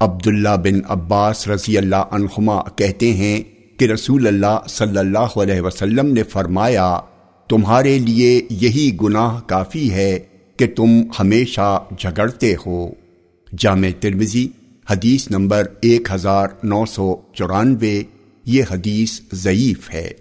عبداللہ بن عباس رضی اللہ عنہما کہتے ہیں کہ رسول اللہ صلی اللہ علیہ وسلم نے فرمایا، تمہارے لیے یہی گناہ کافی ہے کہ تم ہمیشہ جھگڑتے ہو۔ جامع ترمزی حدیث نمبر ایک ہزار نو سو چورانوے، یہ حدیث ضعیف ہے۔